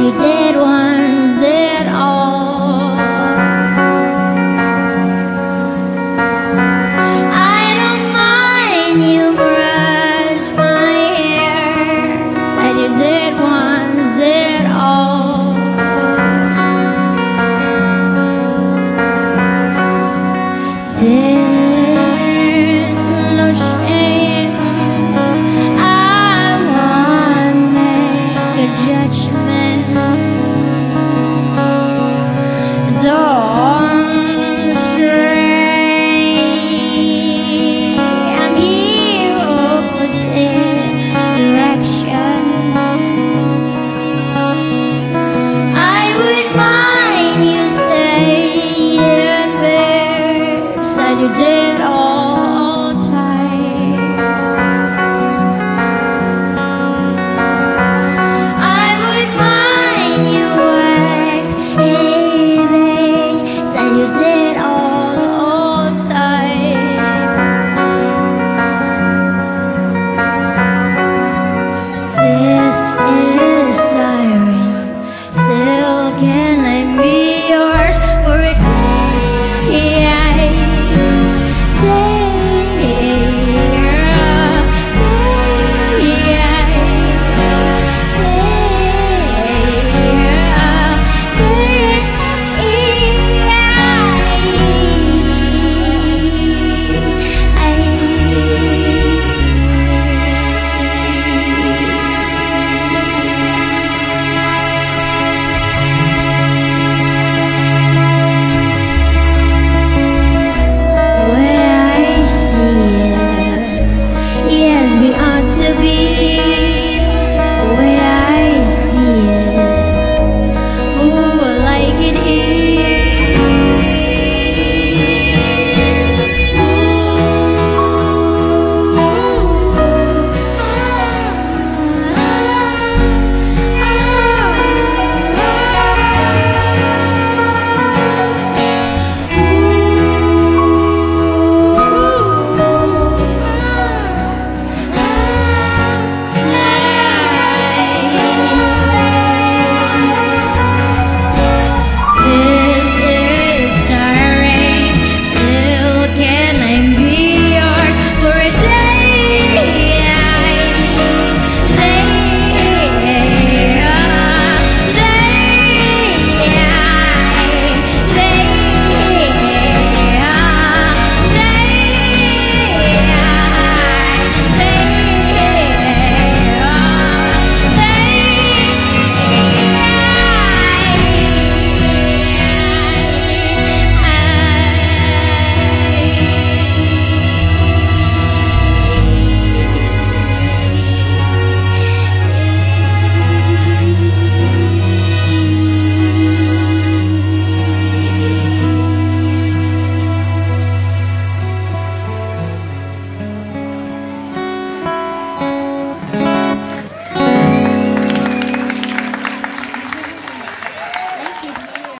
every day. Yeah.